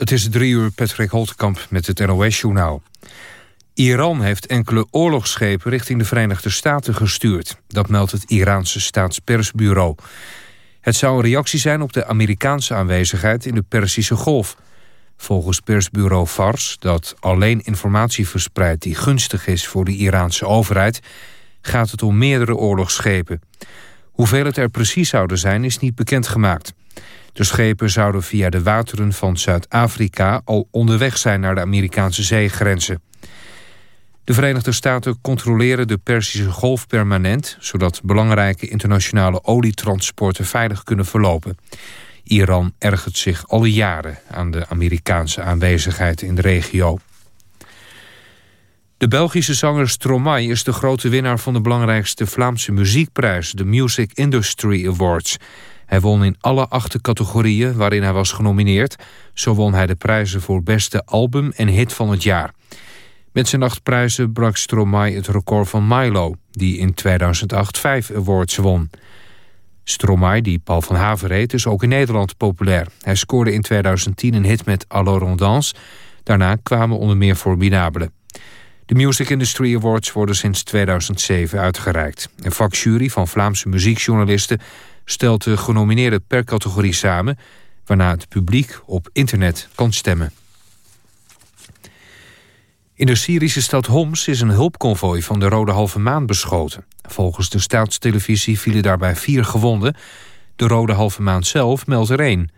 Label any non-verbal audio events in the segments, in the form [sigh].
Het is drie uur Patrick Holtkamp met het NOS-journaal. Iran heeft enkele oorlogsschepen richting de Verenigde Staten gestuurd. Dat meldt het Iraanse staatspersbureau. Het zou een reactie zijn op de Amerikaanse aanwezigheid in de Perzische Golf. Volgens persbureau Fars, dat alleen informatie verspreidt... die gunstig is voor de Iraanse overheid... gaat het om meerdere oorlogsschepen. Hoeveel het er precies zouden zijn, is niet bekendgemaakt. De schepen zouden via de wateren van Zuid-Afrika... al onderweg zijn naar de Amerikaanse zeegrenzen. De Verenigde Staten controleren de Persische Golf permanent... zodat belangrijke internationale olietransporten veilig kunnen verlopen. Iran ergert zich al jaren aan de Amerikaanse aanwezigheid in de regio. De Belgische zanger Stromae is de grote winnaar van de belangrijkste Vlaamse muziekprijs, de Music Industry Awards. Hij won in alle acht categorieën waarin hij was genomineerd. Zo won hij de prijzen voor beste album en hit van het jaar. Met zijn acht prijzen brak Stromae het record van Milo... die in 2008 vijf awards won. Stromae, die Paul van Haver reed, is ook in Nederland populair. Hij scoorde in 2010 een hit met Alors on danse. Daarna kwamen onder meer Formidabele. De Music Industry Awards worden sinds 2007 uitgereikt. Een vakjury van Vlaamse muziekjournalisten stelt de genomineerden per categorie samen... waarna het publiek op internet kan stemmen. In de Syrische stad Homs is een hulpconvooi van de Rode Halve Maan beschoten. Volgens de staatstelevisie vielen daarbij vier gewonden. De Rode Halve Maan zelf meldt er één.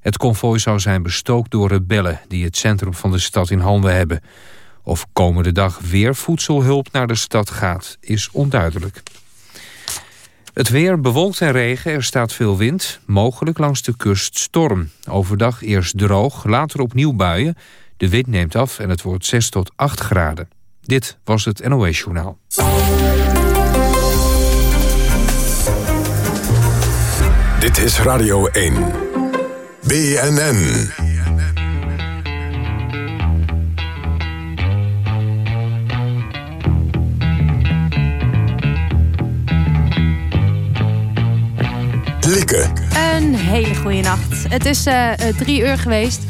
Het konvooi zou zijn bestookt door rebellen... die het centrum van de stad in handen hebben. Of komende dag weer voedselhulp naar de stad gaat, is onduidelijk. Het weer bewolkt en regen, er staat veel wind. Mogelijk langs de kust storm. Overdag eerst droog, later opnieuw buien... De wind neemt af en het wordt 6 tot 8 graden. Dit was het NOS Journaal. Dit is Radio 1. BNN. Een hele goede nacht. Het is uh, drie uur geweest.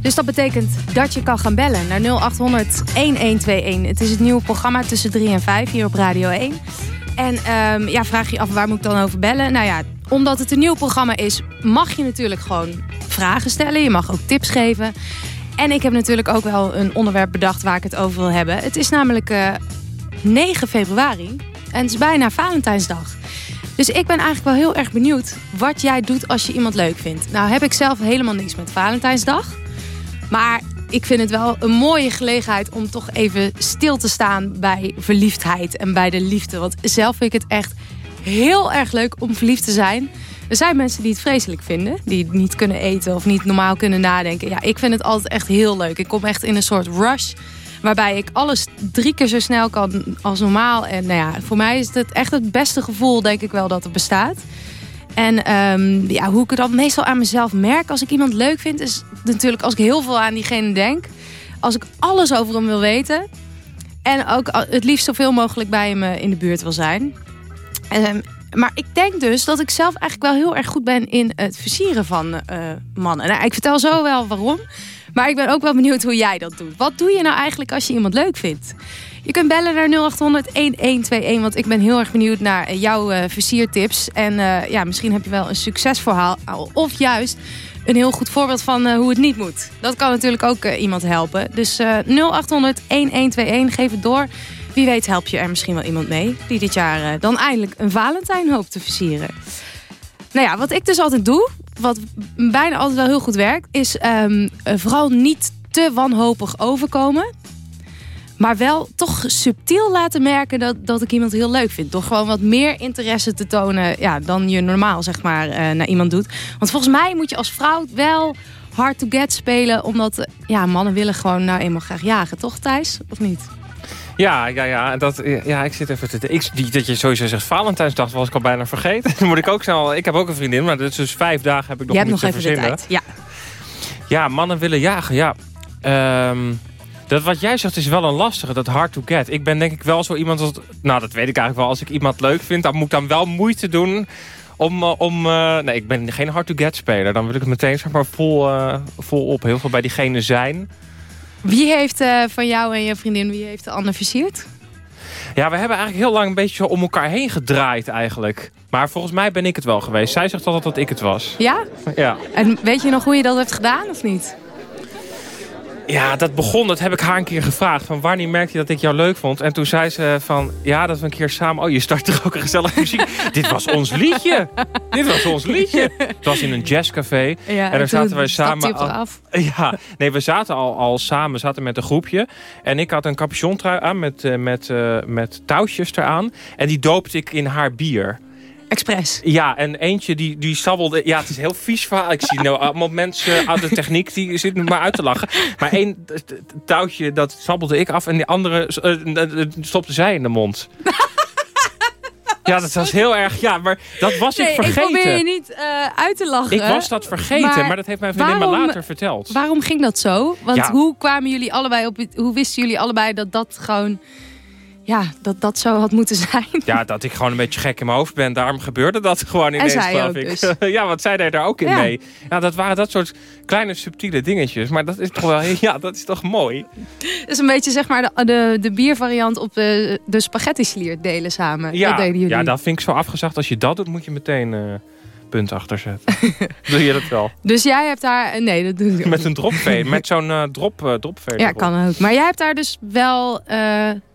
Dus dat betekent dat je kan gaan bellen naar 0800 1121. Het is het nieuwe programma tussen 3 en 5 hier op Radio 1. En um, ja, vraag je af waar moet ik dan over bellen? Nou ja, omdat het een nieuw programma is, mag je natuurlijk gewoon vragen stellen. Je mag ook tips geven. En ik heb natuurlijk ook wel een onderwerp bedacht waar ik het over wil hebben. Het is namelijk uh, eh, 9 februari en het is bijna Valentijnsdag. Dus ik ben eigenlijk wel heel erg benieuwd wat jij doet als je iemand leuk vindt. Nou heb ik zelf helemaal niks met Valentijnsdag. Maar ik vind het wel een mooie gelegenheid om toch even stil te staan bij verliefdheid en bij de liefde. Want zelf vind ik het echt heel erg leuk om verliefd te zijn. Er zijn mensen die het vreselijk vinden. Die niet kunnen eten of niet normaal kunnen nadenken. Ja, ik vind het altijd echt heel leuk. Ik kom echt in een soort rush. Waarbij ik alles drie keer zo snel kan als normaal. En nou ja, voor mij is het echt het beste gevoel, denk ik wel, dat er bestaat. En um, ja, hoe ik het dan meestal aan mezelf merk als ik iemand leuk vind... is natuurlijk als ik heel veel aan diegene denk. Als ik alles over hem wil weten. En ook het liefst zoveel mogelijk bij hem eh, in de buurt wil zijn. Um, maar ik denk dus dat ik zelf eigenlijk wel heel erg goed ben in het versieren van uh, mannen. Nou, ik vertel zo wel waarom. Maar ik ben ook wel benieuwd hoe jij dat doet. Wat doe je nou eigenlijk als je iemand leuk vindt? Je kunt bellen naar 0800 1121, want ik ben heel erg benieuwd naar eh, jouw uh, versiertips. En ja, misschien heb je wel een succesverhaal of juist een heel goed voorbeeld van hoe het niet moet. Dat kan natuurlijk ook iemand helpen. Dus 0800 1121, geef het door. Wie weet help je er misschien wel iemand mee die dit jaar dan eindelijk een Valentijn hoopt te versieren. Nou ja, wat ik dus altijd doe, wat bijna altijd wel heel goed werkt, is um, vooral niet te wanhopig overkomen. Maar wel toch subtiel laten merken dat, dat ik iemand heel leuk vind. Door gewoon wat meer interesse te tonen ja, dan je normaal zeg maar, uh, naar iemand doet. Want volgens mij moet je als vrouw wel hard to get spelen. Omdat ja, mannen willen gewoon nou eenmaal graag jagen. Toch Thijs? Of niet? Ja, ja, ja, dat, ja, ik zit even te... Ik, die, dat je sowieso zegt Valentijnsdag was ik al bijna vergeten. [laughs] Dan moet ik ook snel... Ik heb ook een vriendin, maar dus vijf dagen heb ik nog je niet nog te even verzinnen. Ja. ja, mannen willen jagen, ja. Um, dat wat jij zegt is wel een lastige, dat hard to get. Ik ben denk ik wel zo iemand... Dat, nou, dat weet ik eigenlijk wel. Als ik iemand leuk vind, dan moet ik dan wel moeite doen Om, uh, om uh, nee, ik ben geen hard-to-get speler. Dan wil ik het meteen zeg maar vol, uh, vol op. Heel veel bij diegene zijn. Wie heeft van jou en je vriendin, wie heeft de ander versierd? Ja, we hebben eigenlijk heel lang een beetje om elkaar heen gedraaid eigenlijk. Maar volgens mij ben ik het wel geweest. Zij zegt altijd dat ik het was. Ja? Ja. En weet je nog hoe je dat hebt gedaan of niet? Ja, dat begon, dat heb ik haar een keer gevraagd. Van wanneer merkte je dat ik jou leuk vond? En toen zei ze van, ja, dat we een keer samen... Oh, je start er ook een gezellig muziek. [laughs] Dit was ons liedje. Dit was ons liedje. Het was in een jazzcafé. Ja, en daar zaten we samen... Al, af. [laughs] Ja, nee, we zaten al, al samen, zaten met een groepje. En ik had een capuchontrui aan met, uh, met, uh, met touwtjes eraan. En die doopte ik in haar bier. Express. Ja, en eentje die, die sabbelde... Ja, het is heel vies verhaal. Ik zie nou allemaal mensen uit de techniek... die zitten maar uit te lachen. Maar één touwtje, dat sabbelde ik af... en die andere uh, stopte zij in de mond. [laughs] Ja, dat was heel erg... Ja, maar dat was nee, ik vergeten. ik probeer je niet uh, uit te lachen. Ik was dat vergeten, maar, maar dat heeft mijn vriendin waarom, me later verteld. Waarom ging dat zo? Want Ja. hoe kwamen jullie allebei op... Hoe wisten jullie allebei dat dat gewoon... Ja, dat dat zo had moeten zijn? Ja, dat ik gewoon een beetje gek in mijn hoofd ben. Daarom gebeurde dat gewoon ineens, geloof ik. dus. [laughs] ja, want zij deed daar ook in Ja. mee. Ja, dat waren dat soort kleine subtiele dingetjes. Maar dat is toch wel... [laughs] Ja, dat is toch mooi? Dat is een beetje zeg maar de, de, de biervariant op de, de spaghetti sliert delen samen. Ja, dat deden jullie. ja, dat vind ik zo afgezacht. Als je dat doet, moet je meteen eh punt achter zetten. [laughs] Doe je dat wel? Dus jij hebt daar... Nee, dat doe ik Met een dropvee. Met zo'n eh drop, eh dropvee. Ja, kan ook. Maar jij hebt daar dus wel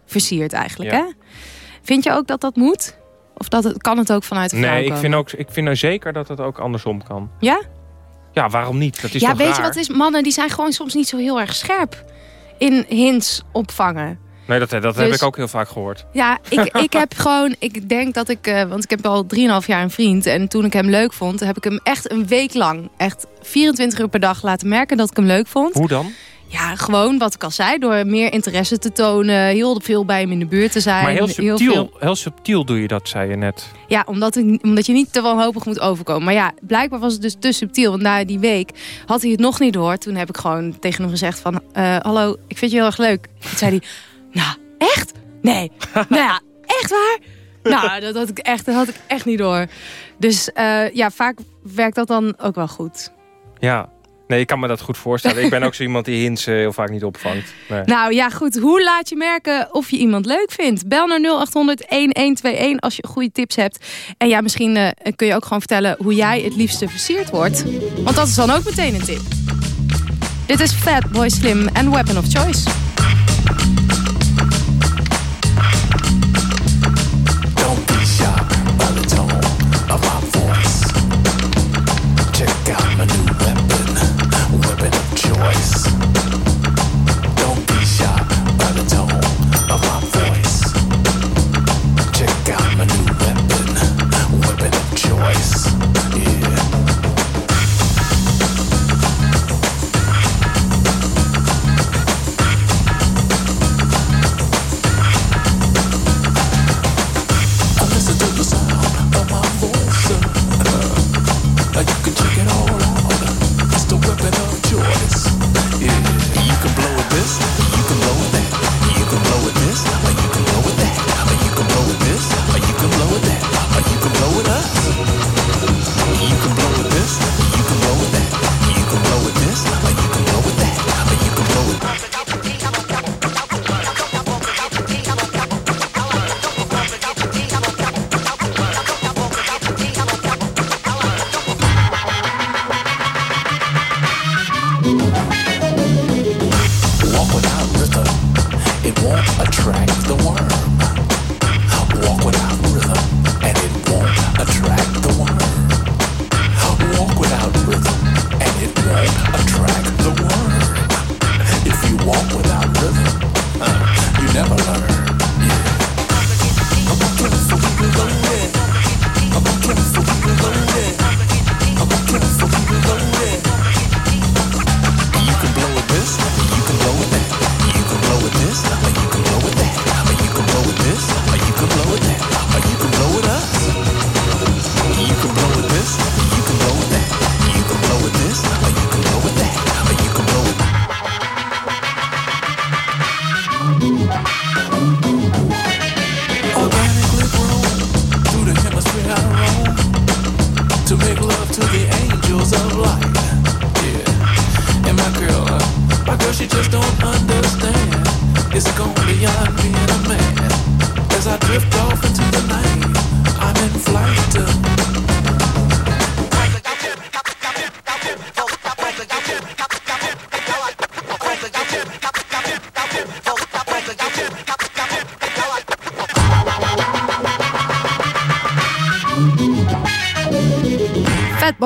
versierd eigenlijk, Ja. hè? Vind je ook dat dat moet? Of dat het, kan het ook vanuit de vrouw Nee, ik vind, ook, ik vind nou zeker dat het ook andersom kan. Ja? Ja, waarom niet? Dat is ja, weet je wat is? Mannen die zijn gewoon soms niet zo heel erg scherp in hints opvangen. Nee, dat, dat heb Dus- ik ook heel vaak gehoord. Ja, ik, [laughs] ik heb gewoon, ik denk dat ik, eh, want ik heb al 3,5 jaar een vriend. En toen ik hem leuk vond, heb ik hem echt een week lang, echt 24 uur per dag laten merken dat ik hem leuk vond. Hoe dan? Ja, gewoon wat ik al zei, door meer interesse te tonen, heel veel bij hem in de buurt te zijn. Maar heel subtiel, veel- heel subtiel doe je dat, zei je net. Ja, omdat, ik, omdat je niet te wanhopig moet overkomen. Maar ja, blijkbaar was het dus te subtiel. Want na die week had hij het nog niet door. Toen heb ik gewoon tegen hem gezegd van... eh, hallo, ik vind je heel erg leuk. Toen zei hij... [laughs] Nou, echt? Nee. [laughs] nou ja, echt waar? Nou, dat had ik echt, dat had ik echt niet door. Dus eh, ja, vaak werkt dat dan ook wel goed. Ja. Nee, ik kan me dat goed voorstellen. ik ben ook zo iemand die hints eh, heel vaak niet opvangt. Nee. Nou ja, goed. Hoe laat je merken of je iemand leuk vindt? Bel naar 0800-1121 als je goede tips hebt. En ja, misschien eh, kun je ook gewoon vertellen hoe jij het liefste versierd wordt. Want dat is dan ook meteen een tip. Dit is Fatboy Slim en Weapon of Choice.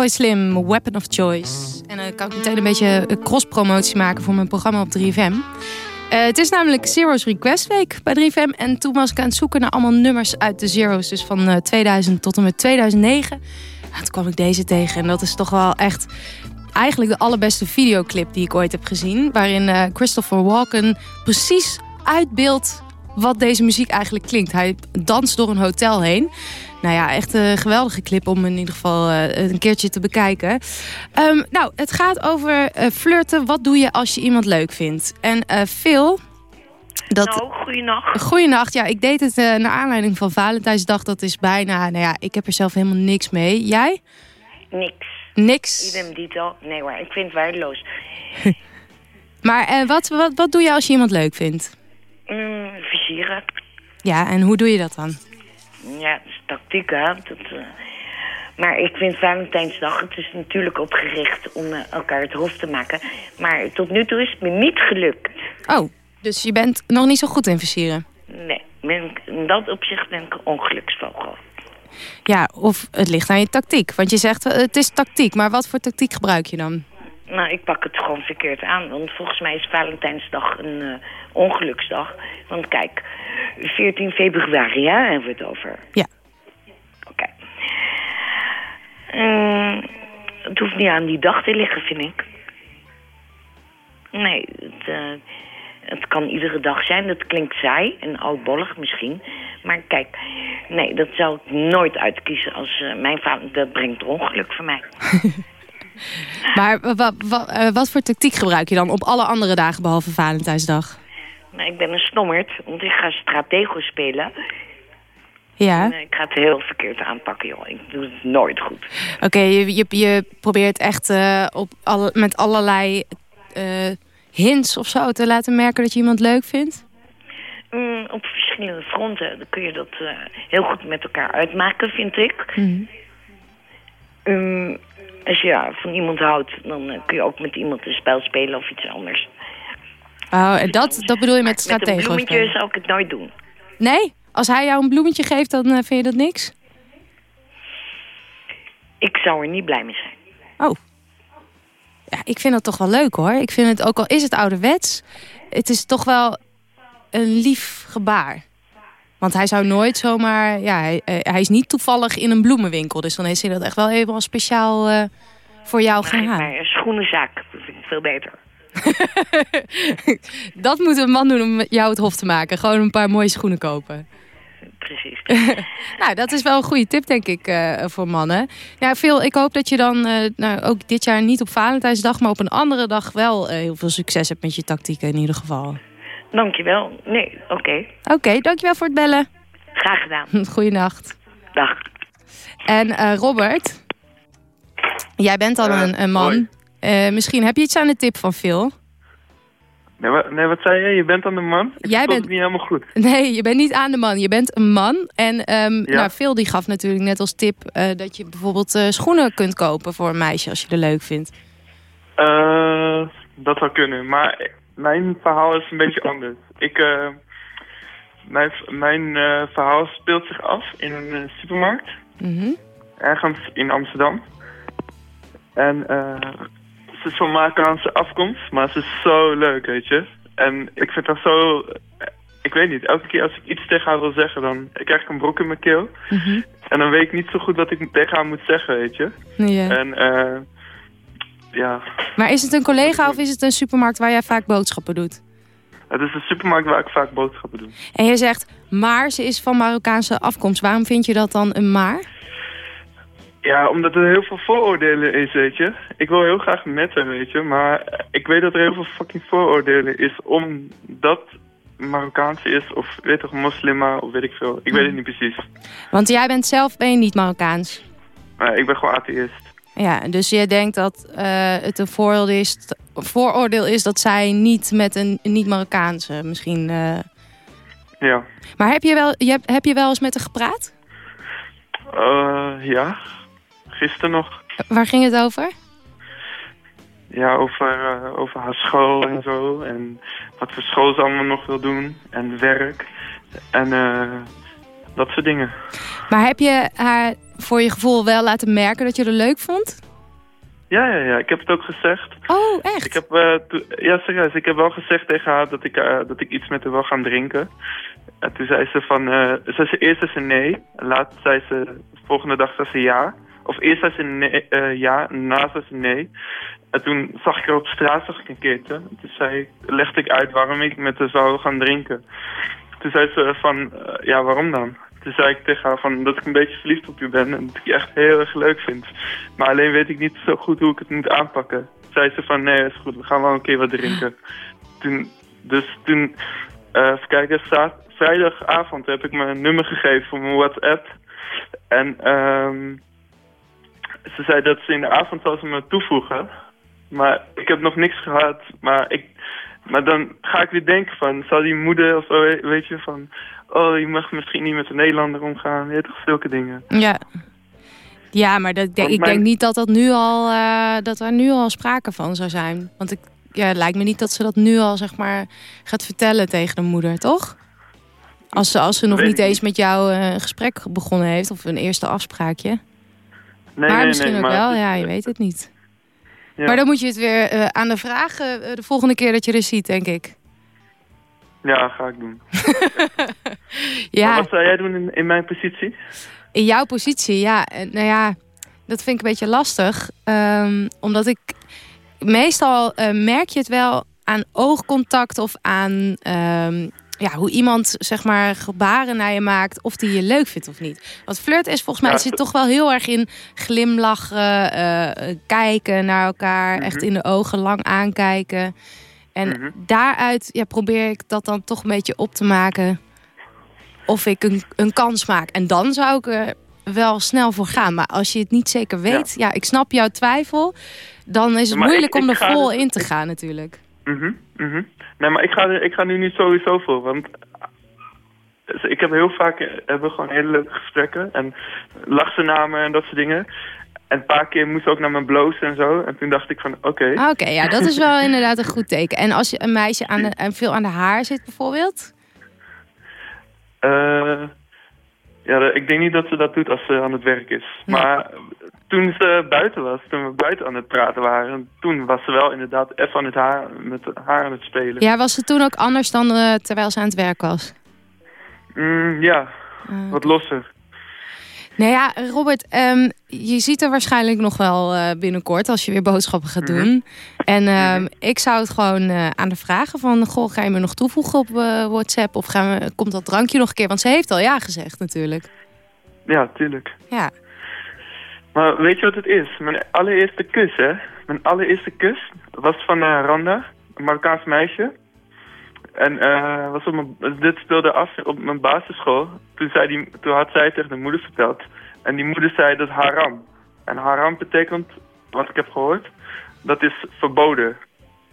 Slim, Weapon of Choice. En dan kan ik meteen een beetje een cross-promotie maken voor mijn programma op 3FM. Eh, het is namelijk Zero's Request Week bij 3FM. En toen was ik aan het zoeken naar allemaal nummers uit de Zero's. Dus van eh, 2000 tot en met 2009. Nou, toen kwam ik deze tegen. En dat is toch wel echt eigenlijk de allerbeste videoclip die ik ooit heb gezien. Waarin eh, Christopher Walken precies uitbeeldt wat deze muziek eigenlijk klinkt. Hij danst door een hotel heen. Nou ja, echt een geweldige clip om in ieder geval eh, een keertje te bekijken. Ehm, nou, het gaat over eh, flirten. Wat doe je als je iemand leuk vindt? En eh Phil... Dat, Nou, goeienacht. Goeienacht. Ja, ik deed het eh, naar aanleiding van Valentijnsdag. Dat is bijna... Nou ja, ik heb er zelf helemaal niks mee. Jij? Niks. Niks. Idem dito. Nee hoor, ik vind het waardeloos. [laughs] Maar eh, wat, wat, wat doe je als je iemand leuk vindt? Mm, versieren. Ja, en hoe doe je dat dan? Ja, tactiek. Dat, eh, Maar ik vind Valentijnsdag, het is natuurlijk opgericht om eh, elkaar het hof te maken. Maar tot nu toe is het me niet gelukt. Oh, dus je bent nog niet zo goed in versieren. Nee, ben ik- in dat opzicht ben ik een ongeluksvogel. Ja, of het ligt aan je tactiek. Want je zegt, eh, het is tactiek. Maar wat voor tactiek gebruik je dan? Nou, ik pak het gewoon verkeerd aan. Want volgens mij is Valentijnsdag een ongeluksdag. Want kijk, 14 februari hè, hebben we het over. Ja. Oké. Mm, het hoeft niet aan die dag te liggen, vind ik. Nee, het, eh, het kan iedere dag zijn. Dat klinkt saai en oudbollig misschien. Maar kijk, nee, dat zou ik nooit uitkiezen als eh, mijn vader... Dat brengt ongeluk voor mij. [laughs] Maar wa- wa- wa- eh, wat voor tactiek gebruik je dan op alle andere dagen behalve Valentijnsdag? Nou, ik ben een stommerd, want ik ga stratego spelen. Ja, En, eh, ik ga het heel verkeerd aanpakken, joh. Ik doe het nooit goed. oké. je, je, je probeert echt eh, op alle, met allerlei eh, hints of zo te laten merken dat je iemand leuk vindt? Mm, op verschillende fronten dan kun je dat heel goed met elkaar uitmaken, vind ik. Mm, als je ja, van iemand houdt, dan kun je ook met iemand een spel spelen of iets anders. Oh, en dat, dat bedoel je met Met een bloemetje zou ik het nooit doen. Nee? Als hij jou een bloemetje geeft, dan eh, vind je dat niks? Ik zou er niet blij mee zijn. Oh. Ja, ik vind dat toch wel leuk hoor. Ik vind het, ook al is het ouderwets, het is toch wel een lief gebaar. Want hij zou nooit zomaar... Ja, hij, eh, hij is niet toevallig in een bloemenwinkel. Dus dan is hij dat echt wel helemaal speciaal eh, voor jou gaan halen. mij een schoenenzaak, vind ik veel beter. [laughs] Dat moet een man doen om jou het hof te maken. Gewoon een paar mooie schoenen kopen. Precies. [laughs] Nou, dat is wel een goede tip, denk ik, eh, voor mannen. Ja, Phil, ik hoop dat je dan eh, nou, ook dit jaar niet op Valentijnsdag... maar op een andere dag wel eh, heel veel succes hebt met je tactieken in ieder geval. Dankjewel. Nee, oké. Oké, dankjewel voor het bellen. Graag gedaan. [laughs] Goeienacht. Dag. En eh, Robert, jij bent al een, een man. Eh, misschien heb je iets aan de tip van Phil. Nee, wat, nee, wat zei je? Je bent dan de man? Ik Jij bent- het niet helemaal goed. Nee, je bent niet aan de man. Je bent een man. En ehm Ja. nou, Phil die gaf natuurlijk net als tip... eh, dat je bijvoorbeeld eh, schoenen kunt kopen voor een meisje als je er leuk vindt. Eh, dat zou kunnen, maar mijn verhaal is een beetje anders. Ik, mijn mijn verhaal speelt zich af in een supermarkt, Mhm. ergens in Amsterdam. En eh, ze is van Marokkaanse afkomst, maar ze is zo leuk, weet je. En ik vind haar zo... eh, Ik weet niet, elke keer als ik iets tegen haar wil zeggen, dan krijg ik een brok in mijn keel. Mhm. En dan weet ik niet zo goed wat ik tegen haar moet zeggen, weet je. En eh ja, Maar is het een collega of is het een supermarkt waar jij vaak boodschappen doet? het is een supermarkt waar ik vaak boodschappen doe. En je zegt, maar ze is van Marokkaanse afkomst. Waarom vind je dat dan een maar? Ja, omdat er heel veel vooroordelen is, weet je. Ik wil heel graag met haar, weet je. Maar ik weet dat er heel veel fucking vooroordelen is omdat Marokkaanse is of weet toch, moslima of weet ik veel. Ik weet het niet precies. Want jij bent zelf ben je niet Marokkaans. Ik ben gewoon atheïst. Ja, dus jij denkt dat eh, het een vooroordeel is, vooroordeel is dat zij niet met een niet-Marokkaanse misschien... eh, Ja. Maar heb je, wel, je hebt, heb je wel eens met haar gepraat? Eh, ja. Gisteren nog. Waar ging het over? Ja, over, eh, over haar school en zo. En wat voor school ze allemaal nog wil doen. En werk. En eh, dat soort dingen. Maar heb je haar voor je gevoel wel laten merken dat je het leuk vond? Ja, ja, ja. Ik heb het ook gezegd. Oh, echt? Ik heb, to- ja, serieus. Ik heb wel gezegd tegen haar dat ik, dat ik iets met haar wil gaan drinken. En toen zei ze van... zei ze, eerst zei ze nee. En later zei ze... De volgende dag zei ze ja. Of eerst zei ze eh, ja. Daarna zei ze nee. En toen zag ik haar op straat zag ik een keertje. Toen zei ik, legde ik uit waarom ik met haar zou gaan drinken. Toen zei ze van... eh, ja, waarom dan? Toen zei ik tegen haar van dat ik een beetje verliefd op je ben en dat ik je echt heel erg leuk vind. Maar alleen weet ik niet zo goed hoe ik het moet aanpakken. Zei ze van nee, is goed, we gaan wel een keer wat drinken. Toen, dus toen, eh even vrijdagavond heb ik mijn nummer gegeven voor mijn WhatsApp. En ehm ze zei dat ze in de avond zal ze me toevoegen. Maar ik heb nog niks gehad. Maar, ik, maar dan ga ik weer denken van, zal die moeder of zo, weet je, van... Oh, je mag misschien niet met een Nederlander omgaan. Je weet toch zulke dingen. Ja. Ja, maar dat, ik mijn- denk niet dat, dat, nu al, eh, dat er nu al sprake van zou zijn. Want ik, ja, het lijkt me niet dat ze dat nu al zeg maar, gaat vertellen tegen de moeder, toch? Als ze, als ze nog niet ik eens met jou eh, een gesprek begonnen heeft of een eerste afspraakje. Nee, maar nee, misschien nee, ook maar wel, ja, je weet het niet. ja. Maar dan moet je het weer eh, aan de vragen eh, de volgende keer dat je er ziet, denk ik. Ja, ga ik doen. [laughs] Maar Ja, wat zou jij doen in, in mijn positie? in jouw positie, ja, eh, nou ja, dat vind ik een beetje lastig. Ehm, omdat ik meestal merk je het wel aan oogcontact of aan ehm, ja, hoe iemand zeg maar gebaren naar je maakt, of die je leuk vindt of niet. Want flirt is volgens mij Ja, zit toch wel heel erg in glimlachen, eh, eh, kijken naar elkaar, echt Mhm. in de ogen lang aankijken. En Mhm. daaruit ja, probeer ik dat dan toch een beetje op te maken of ik een, een kans maak. En dan zou ik er wel snel voor gaan. Maar als je het niet zeker weet, ja, ik snap jouw twijfel. Dan is het Maar moeilijk ik- om ik er vol dus- in te gaan natuurlijk. Mhm, mhm. Nee, maar ik ga, ik ga nu niet sowieso voor, want dus ik heb heel vaak eh, hebben gewoon hele leuke gesprekken en lag ze naar me en dat soort dingen. En een paar keer moest ze ook naar me blozen en zo. En toen dacht ik van, oké. Ah, Oké, ja, dat is wel [laughs] inderdaad een goed teken. En als je een meisje aan de, en veel aan de haar zit bijvoorbeeld? eh, ja, ik denk niet dat ze dat doet als ze aan het werk is. Maar toen ze buiten was, toen we buiten aan het praten waren, toen was ze wel inderdaad even aan het haar, met haar aan het spelen. Ja, was het toen ook anders dan eh, terwijl ze aan het werk was? Mm, ja, Ah, wat losser. Nou ja, Robert, ehm, je ziet er waarschijnlijk nog wel eh, binnenkort als je weer boodschappen gaat Mhm. doen. En ehm, ik zou het gewoon eh, aan de vragen van, goh, ga je me nog toevoegen op WhatsApp? Of gaan we, komt dat drankje nog een keer? Want ze heeft al ja gezegd natuurlijk. Ja, tuurlijk. Ja. Maar weet je wat het is? Mijn allereerste kus, hè? Mijn allereerste kus was van eh, Randa, een Marokkaans meisje. En eh, was op mijn, dit speelde af op mijn basisschool. Toen, zei die, toen had zij tegen de moeder verteld. En die moeder zei dat haram. En haram betekent, wat ik heb gehoord, dat is verboden.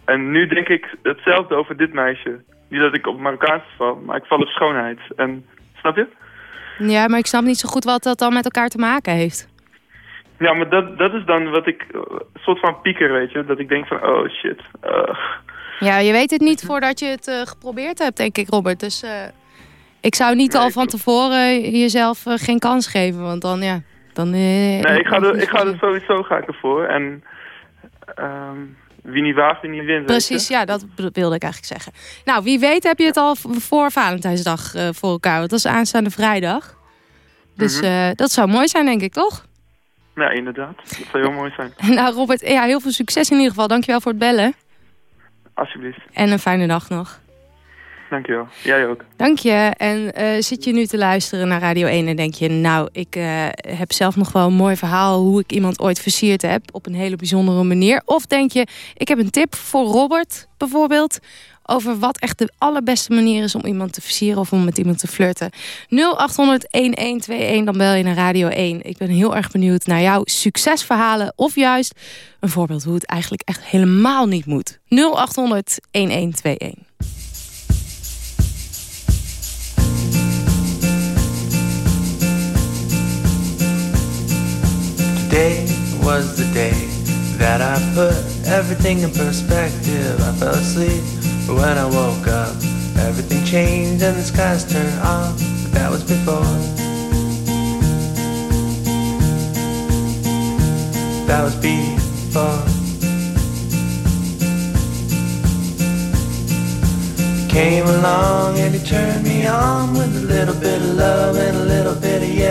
En nu denk ik hetzelfde over dit meisje. Niet dat ik op Marokkaans val, maar ik val op schoonheid. En, snap je? ja, maar ik snap niet zo goed wat dat dan met elkaar te maken heeft. Ja, maar dat, dat is dan wat ik... eh, Een soort van pieker, weet je. Dat ik denk van, oh shit. eh. Ja, je weet het niet voordat je het eh, geprobeerd hebt, denk ik, Robert. Dus eh, ik zou niet Nee, al van tevoren jezelf eh, geen kans geven. Want dan, ja, dan... eh, nee, ik ga, er, ik ga er sowieso ga ik ervoor. En ehm, wie niet waagt, wie niet wint. Precies, ja, dat wilde ik eigenlijk zeggen. Nou, wie weet heb je het al voor Valentijnsdag eh, voor elkaar. Want dat is aanstaande vrijdag. Dus Mhm. eh, dat zou mooi zijn, denk ik, toch? Ja, inderdaad. Dat zou heel mooi zijn. [laughs] Nou, Robert, ja, heel veel succes in ieder geval. Dankjewel voor het bellen. Alsjeblieft. En een fijne dag nog. Dankjewel. Jij ook. Dank je. En eh, zit je nu te luisteren naar Radio 1 en denk je... nou, ik eh, heb zelf nog wel een mooi verhaal... hoe ik iemand ooit versierd heb op een hele bijzondere manier. Of denk je, ik heb een tip voor Robert bijvoorbeeld... over wat echt de allerbeste manier is om iemand te versieren of om met iemand te flirten. 0800-1121, dan bel je naar Radio 1. Ik ben heel erg benieuwd naar jouw succesverhalen of juist een voorbeeld hoe het eigenlijk echt helemaal niet moet. 0800-1121. Today was the day that I put everything in perspective. I fell asleep, but when I woke up, everything changed and the skies turned off. But that was before. That was before. Came along and he turned me on with a little bit of love and a little bit of yeah.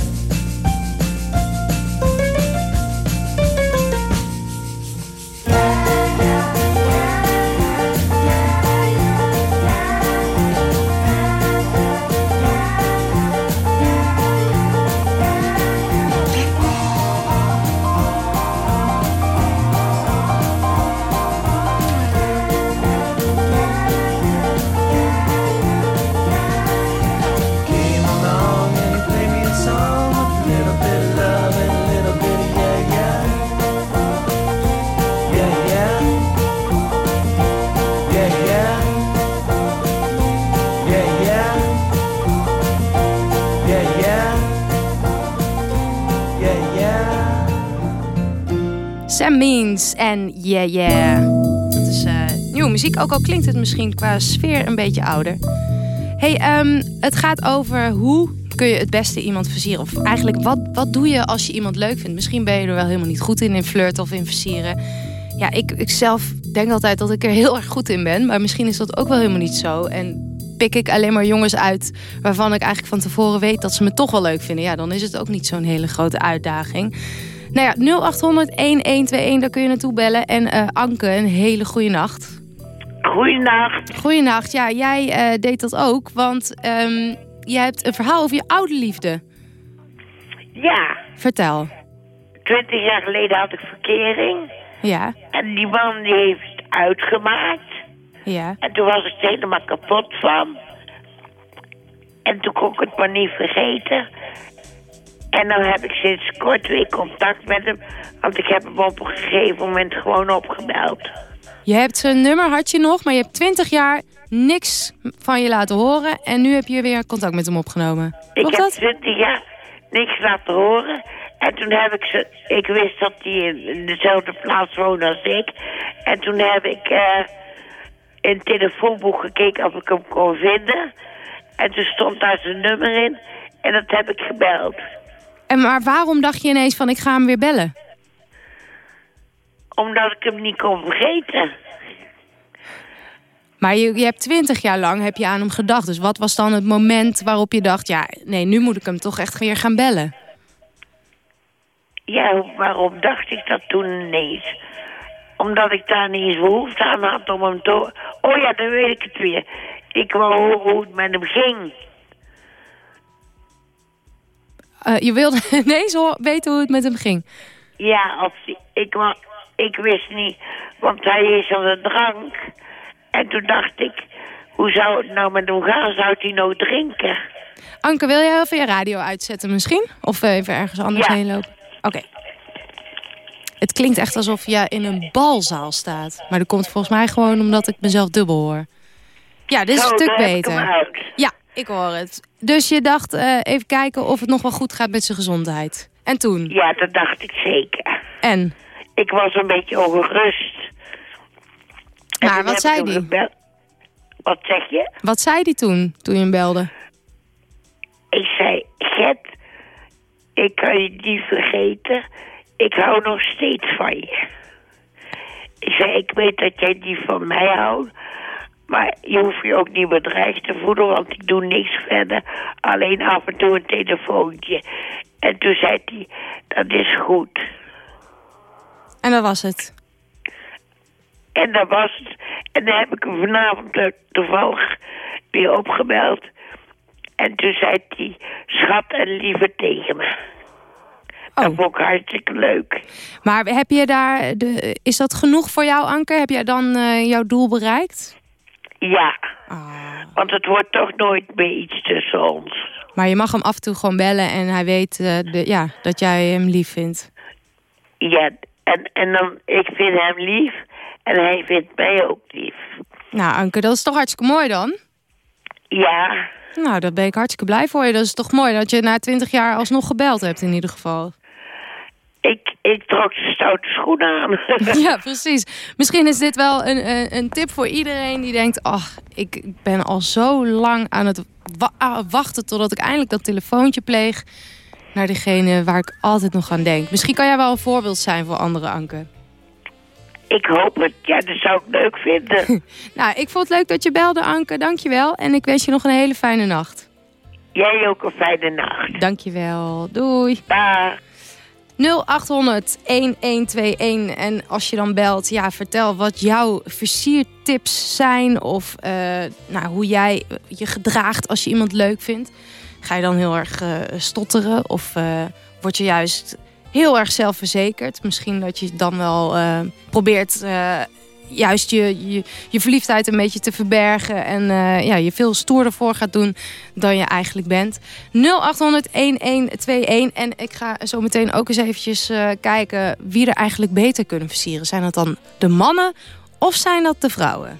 Means en Yeah Yeah. Dat is eh, nieuwe muziek, ook al klinkt het misschien qua sfeer een beetje ouder. hey, ehm, het gaat over hoe kun je het beste iemand versieren. Of eigenlijk, wat, wat doe je als je iemand leuk vindt? Misschien ben je er wel helemaal niet goed in, in flirten of in versieren. Ja, ik, ik zelf denk altijd dat ik er heel erg goed in ben. Maar misschien is dat ook wel helemaal niet zo. En pik ik alleen maar jongens uit waarvan ik eigenlijk van tevoren weet dat ze me toch wel leuk vinden. Ja, dan is het ook niet zo'n hele grote uitdaging. Nou ja, 0800-1121, daar kun je naartoe bellen. En eh, Anke, een hele goede nacht. Goeienacht. Goeienacht. Ja, jij eh, deed dat ook, want ehm, jij hebt een verhaal over je oude liefde. Ja, Vertel. twintig jaar geleden had ik verkering. Ja, En die man die heeft het uitgemaakt. ja. En toen was ik helemaal kapot van. En toen kon ik het maar niet vergeten. En dan heb ik sinds kort weer contact met hem. Want ik heb hem op een gegeven moment gewoon opgebeld. Je hebt zijn nummer, had je nog, maar je hebt 20 jaar niks van je laten horen. En nu heb je weer contact met hem opgenomen. Ik Klopt heb dat? twintig jaar niks laten horen. En toen heb ik ze... Ik wist dat hij in dezelfde plaats woonde als ik. En toen heb ik eh, in het telefoonboek gekeken of ik hem kon vinden. En toen stond daar zijn nummer in. En dat heb ik gebeld. En maar waarom dacht je ineens van ik ga hem weer bellen? Omdat ik hem niet kon vergeten. Maar je, je hebt 20 jaar lang heb je aan hem gedacht. Dus wat was dan het moment waarop je dacht... ja, nee, nu moet ik hem toch echt weer gaan bellen? Ja, waarom dacht ik dat toen ineens? Omdat ik daar niet eens behoefte aan had om hem te... Oh ja, dan weet ik het weer. Ik wou horen hoe het met hem ging. Eh, je wilde [laughs] ineens weten hoe het met hem ging. Ja, of ik, ik wist niet, want hij is aan de drank. En toen dacht ik, hoe zou het nou met hem gaan? Zou hij nou drinken? Anke, wil jij even je radio uitzetten misschien? Of even ergens anders Ja. heen lopen? Oké. Het klinkt echt alsof je in een balzaal staat. Maar dat komt volgens mij gewoon omdat ik mezelf dubbel hoor. Ja, dit is Zo, een stuk beter. Ja, ik hoor het. Dus je dacht eh, even kijken of het nog wel goed gaat met zijn gezondheid. En toen? Ja, dat dacht ik zeker. En? Ik was een beetje ongerust. Maar wat zei die? gebeld. Wat zeg je? Wat zei die toen, toen je hem belde? Ik zei, Gert, ik kan je niet vergeten. Ik hou nog steeds van je. Ik zei, ik weet dat jij die van mij houdt. Maar je hoeft je ook niet bedreigd te voelen, want ik doe niks verder. Alleen af en toe een telefoontje. En toen zei hij, dat is goed. En dat was het. En dat was het. En dan heb ik hem vanavond to- toevallig weer opgebeld. En toen zei hij, schat en lieve tegen me. Dat Oh. vond ik hartstikke leuk. Maar heb je daar de, is dat genoeg voor jou, Anke? Heb jij dan eh, jouw doel bereikt? Ja, Ah. want het wordt toch nooit meer iets tussen ons. Maar je mag hem af en toe gewoon bellen en hij weet eh, de, ja, dat jij hem lief vindt. Ja, en, en dan, ik vind hem lief en hij vindt mij ook lief. Nou, Anke, dat is toch hartstikke mooi dan? Ja, Nou, daar ben ik hartstikke blij voor je. Dat is toch mooi dat je na twintig jaar alsnog gebeld hebt in ieder geval. Ik, ik trok de stoute schoenen aan. [laughs] Ja, precies. Misschien is dit wel een, een, een tip voor iedereen die denkt... ach, ik ben al zo lang aan het wa- ah, wachten... totdat ik eindelijk dat telefoontje pleeg... naar degene waar ik altijd nog aan denk. Misschien kan jij wel een voorbeeld zijn voor andere Anke. ik hoop het. Ja, dat zou ik leuk vinden. [laughs] Nou, ik vond het leuk dat je belde, Anke. Dankjewel. En ik wens je nog een hele fijne nacht. Jij ook een fijne nacht. Dankjewel. Doei. Dag. 0800 1121. En als je dan belt, ja, vertel wat jouw versiertips zijn. Of eh, nou, hoe jij je gedraagt als je iemand leuk vindt. Ga je dan heel erg eh, stotteren? Of eh, word je juist heel erg zelfverzekerd? Misschien dat je dan wel probeert juist je, je, je verliefdheid een beetje te verbergen. En eh, ja, je veel stoerder voor gaat doen dan je eigenlijk bent. 0800 1121. En ik ga zo meteen ook eens eventjes eh, kijken wie er eigenlijk beter kunnen versieren. Zijn dat dan de mannen of zijn dat de vrouwen?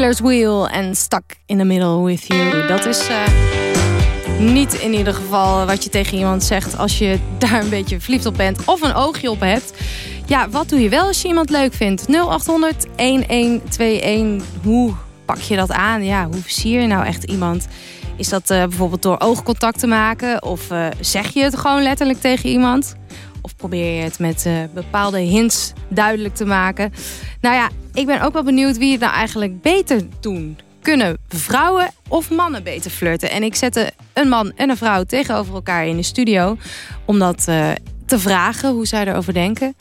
Steelers Wheel en Stuck in the Middle with You. Dat is eh, niet in ieder geval wat je tegen iemand zegt als je [laughs] daar een beetje verliefd op bent of een oogje op hebt. Ja, wat doe je wel als je iemand leuk vindt? 0800 1121. Hoe pak je dat aan? Ja, hoe versier je nou echt iemand? Is dat eh, bijvoorbeeld door oogcontact te maken? Of eh, zeg je het gewoon letterlijk tegen iemand? Of probeer je het met eh, bepaalde hints duidelijk te maken? Nou ja, ik ben ook wel benieuwd wie het nou eigenlijk beter doen. Kunnen vrouwen of mannen beter flirten? En ik zette een man en een vrouw tegenover elkaar in de studio... om dat eh, te vragen, hoe zij erover denken.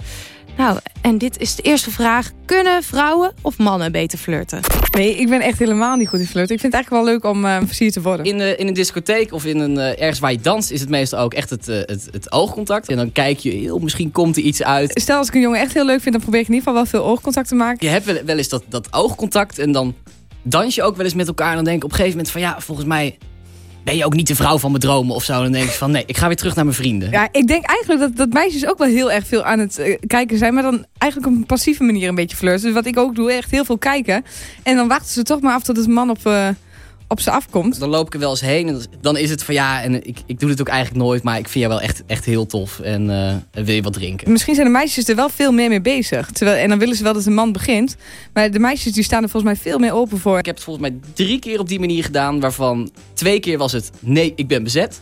Nou, en dit is de eerste vraag. Kunnen vrouwen of mannen beter flirten? Nee, ik ben echt helemaal niet goed in flirten. Ik vind het eigenlijk wel leuk om uh, versierd te worden. In, de, in een discotheek of in een, uh, ergens waar je danst... is het meestal ook echt het, uh, het, het, oogcontact. En dan kijk je heel, misschien komt er iets uit. Stel als ik een jongen echt heel leuk vind... dan probeer ik in ieder geval wel veel oogcontact te maken. Je hebt wel, wel eens dat, dat oogcontact en dan dans je ook wel eens met elkaar. En dan denk ik op een gegeven moment van... ja, volgens mij ben je ook niet de vrouw van mijn dromen of zo. Dan denk ik van nee, ik ga weer terug naar mijn vrienden. Ja, ik denk eigenlijk dat, dat meisjes ook wel heel erg veel aan het uh, kijken zijn. Maar dan eigenlijk op een passieve manier een beetje flirten. Dus wat ik ook doe, echt heel veel kijken. En dan wachten ze toch maar af tot het man op... Uh, op ze afkomt. Dan loop ik er wel eens heen en dan is het van ja, en ik, ik doe het ook eigenlijk nooit, maar ik vind jou wel echt, echt heel tof en uh, wil je wat drinken. Misschien zijn de meisjes er wel veel meer mee bezig. Terwijl, en dan willen ze wel dat een man begint. Maar de meisjes die staan er volgens mij veel meer open voor. Ik heb het volgens mij drie keer op die manier gedaan, waarvan twee keer was het nee, ik ben bezet.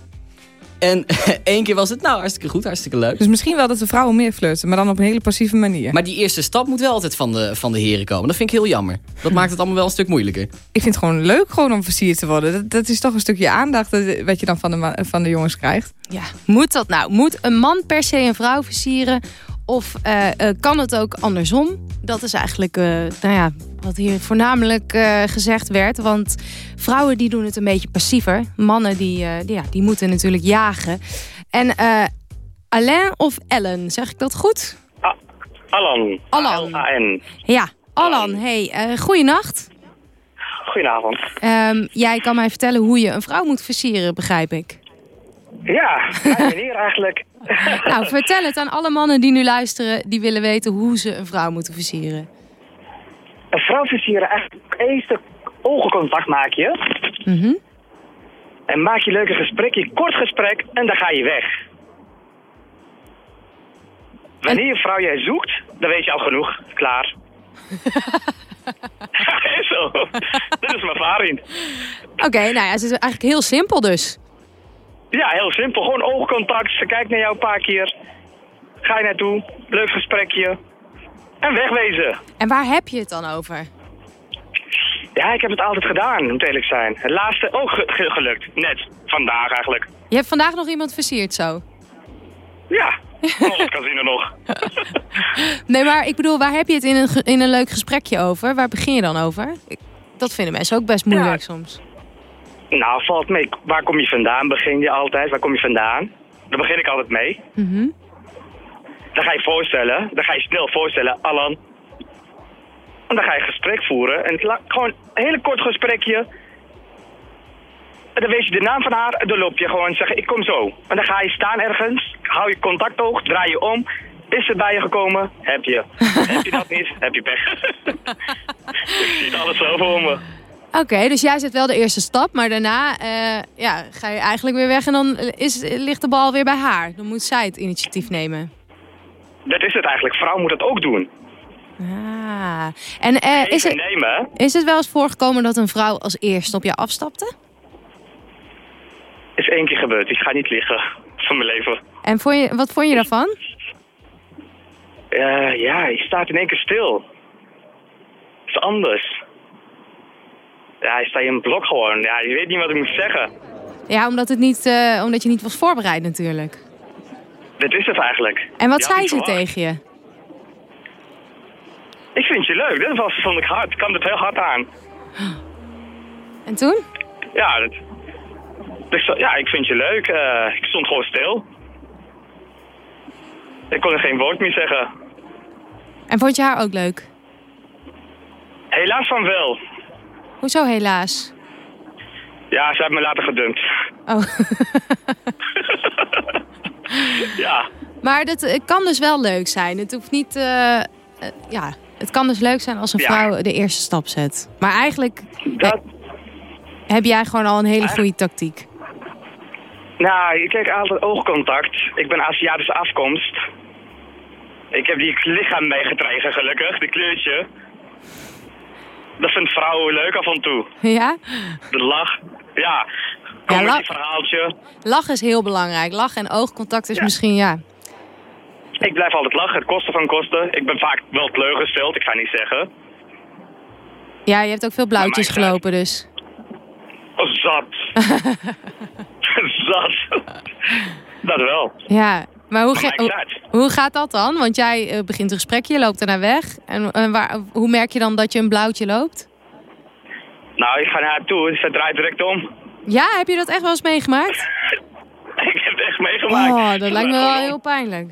En [laughs] één keer was het, nou, hartstikke goed, hartstikke leuk. Dus misschien wel dat de vrouwen meer flirten, maar dan op een hele passieve manier. Maar die eerste stap moet wel altijd van de, van de heren komen. Dat vind ik heel jammer. Dat maakt het allemaal wel een stuk moeilijker. Ik vind het gewoon leuk gewoon om versierd te worden. Dat, dat is toch een stukje aandacht wat je dan van de, van de jongens krijgt. Ja, moet dat nou? Moet een man per se een vrouw versieren? Of uh, uh, kan het ook andersom? Dat is eigenlijk uh, nou ja, wat hier voornamelijk gezegd werd. Want vrouwen die doen het een beetje passiever. Mannen die, die, ja, die moeten natuurlijk jagen. En Alain of Ellen, zeg ik dat goed? Ah, Alan. Alan. A-L-A-N. Ja, Alan. Hey, goeienacht. Goedenavond. Um, jij kan mij vertellen hoe je een vrouw moet versieren, begrijp ik. Ja, mijn meneer eigenlijk. [laughs] nou, vertel het aan alle mannen die nu luisteren... die willen weten hoe ze een vrouw moeten versieren. Een vrouw versieren, eigenlijk eerst ogencontact maak je. Mm -hmm. En maak je leuke gesprekje, kort gesprek en dan ga je weg. Wanneer je vrouw jij zoekt, dan weet je al genoeg. Klaar. is [laughs] [laughs] zo. Dit is mijn ervaring. Oké, okay, nou ja, het is eigenlijk heel simpel dus. Ja, heel simpel. Gewoon oogcontact. Ze kijkt naar jou een paar keer. Ga je naartoe. Leuk gesprekje. En wegwezen. En waar heb je het dan over? Ja, ik heb het altijd gedaan, moet eerlijk zijn. Het laatste ook ge ge gelukt. Net. Vandaag eigenlijk. Je hebt vandaag nog iemand versierd zo? Ja. Oh, kan zien er nog. [laughs] nee, maar ik bedoel, waar heb je het in een, in een leuk gesprekje over? Waar begin je dan over? Dat vinden mensen ook best moeilijk ja. soms. Nou, valt mee. Waar kom je vandaan? Begin je altijd. Waar kom je vandaan? Daar begin ik altijd mee. Mm -hmm. Dan ga je voorstellen. Dan ga je snel voorstellen. Alan. En dan ga je gesprek voeren. En gewoon een hele kort gesprekje. En dan weet je de naam van haar. En dan loop je gewoon en zeg ik kom zo. En dan ga je staan ergens. Hou je contact hoog. Draai je om. Is ze bij je gekomen? Heb je. [laughs] heb je dat niet? Heb je pech. [laughs] ik zie alles zo voor me. Oké, okay, dus jij zet wel de eerste stap, maar daarna uh, ja, ga je eigenlijk weer weg en dan is, ligt de bal weer bij haar. Dan moet zij het initiatief nemen. Dat is het eigenlijk. Vrouw moet het ook doen. Ah. En uh, is, het, nemen. is het wel eens voorgekomen dat een vrouw als eerste op jou afstapte? Is één keer gebeurd. Ik ga niet liggen van mijn leven. En vond je, wat vond je daarvan? Uh, ja, je staat in één keer stil. Het is anders. Ja, je staat in een blok gewoon. Ja, je weet niet wat ik moet zeggen. Ja, omdat, het niet, uh, omdat je niet was voorbereid natuurlijk. Dat is het eigenlijk. En wat zei ze tegen je? Ik vind je leuk. Dat was, vond ik hard. Ik kwam het heel hard aan. En toen? Ja, dat, ik, ja ik vind je leuk. Uh, ik stond gewoon stil. Ik kon er geen woord meer zeggen. En vond je haar ook leuk? Helaas van wel. Hoezo helaas? Ja, ze hebben me later gedumpt. Oh. [laughs] ja. Maar dat kan dus wel leuk zijn. Het hoeft niet... Uh, uh, ja, Het kan dus leuk zijn als een Ja. vrouw de eerste stap zet. Maar eigenlijk Dat, heb jij gewoon al een hele goede tactiek. nou, ik kijk altijd oogcontact. Ik ben Aziatische afkomst. Ik heb die lichaam meegekregen, gelukkig, die kleurtje. Dat vindt vrouwen leuk af en toe. Ja? De lach. Ja, Ja, met la- die verhaaltje. Lach is heel belangrijk. Lach en oogcontact is misschien, ja. Ik blijf altijd lachen, het kosten van kosten. Ik ben vaak wel teleurgesteld, ik ga niet zeggen. Ja, je hebt ook veel blauwtjes gelopen, dus. Oh, zat. [laughs] [laughs] zat. Dat wel. Ja, maar hoe, Maar hoe, gaat dat dan? Want jij eh, begint een gesprekje, je loopt daarna weg. En, en waar, hoe merk je dan dat je een blauwtje loopt? Nou, ik ga naar haar toe, ze draait direct om. Ja, heb je dat echt wel eens meegemaakt? [laughs] ik heb het echt meegemaakt. Oh, dat lijkt me wel heel pijnlijk.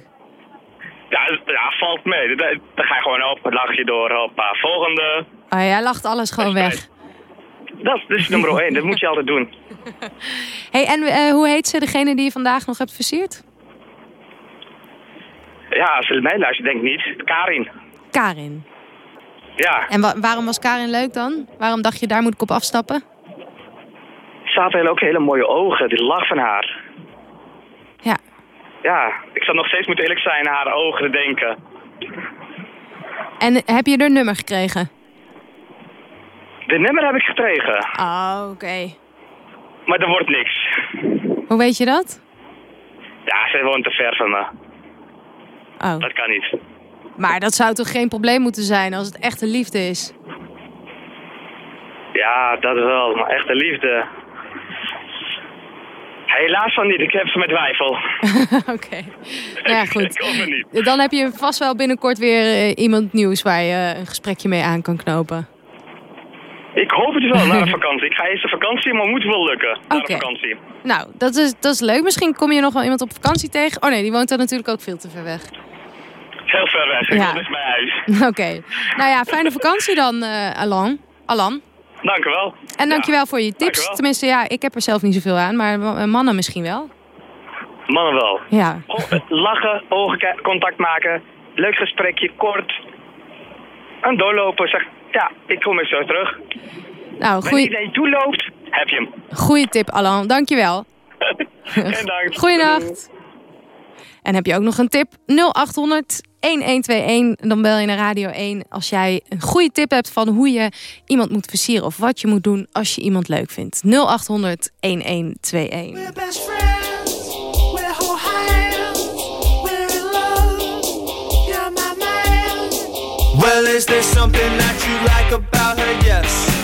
Ja, ja, valt mee. Dan ga je gewoon op, lach je door, hoppa. Volgende. Oh, jij lacht alles gewoon weg. Dat is nummer 1, dat moet je altijd doen. [laughs] hey, en eh, hoe heet ze, degene die je vandaag nog hebt versierd? Ja, als ze mij luistert, denk ik niet. Karin. Karin. Ja, En wa- waarom was Karin leuk dan? Waarom dacht je, daar moet ik op afstappen? ze had ook hele mooie ogen, die lach van haar. Ja. Ja, ik zou nog steeds moeten eerlijk zijn naar haar ogen te denken. En heb je er nummer gekregen? De nummer heb ik gekregen, Oh, oké. maar er wordt niks. Hoe weet je dat? Ja, ze woont te ver van me. Oh. Dat kan niet. Maar dat zou toch geen probleem moeten zijn als het echte liefde is? Ja, dat wel, maar echte liefde. Helaas van niet, ik heb ze met twijfel. [laughs] Oké. Nou ja, [laughs] goed. niet. Dan heb je vast wel binnenkort weer eh, iemand nieuws waar je een gesprekje mee aan kan knopen. Ik hoop het wel, na de [laughs] vakantie. Ik ga eerst de vakantie, maar het moet wel lukken. Na Oké. de vakantie. Nou, dat is, dat is leuk. Misschien kom je nog wel iemand op vakantie tegen. Oh nee, die woont dan natuurlijk ook veel te ver weg. Heel ver weg, ik Ja. dus mijn huis. [laughs] Oké. Nou ja, fijne vakantie dan, eh, Alan. Alan. Dank u wel. En dankjewel voor je tips. Tenminste, ja, ik heb er zelf niet zoveel aan, maar eh, mannen misschien wel. Mannen wel. Ja. O- lachen, ogencontact maken, leuk gesprekje, kort. En doorlopen, zeg, ja, ik kom eens zo terug. Nou, Wanneer goeie, je toe loopt, heb je hem. goeie tip, Alan. Dankjewel. [laughs] Dank. Goeienacht. En heb je ook nog een tip? 0800 1121. Dan bel je naar Radio 1 als jij een goede tip hebt van hoe je iemand moet versieren of wat je moet doen als je iemand leuk vindt. 0800 1121. Well, is there something that you like about her? Yes.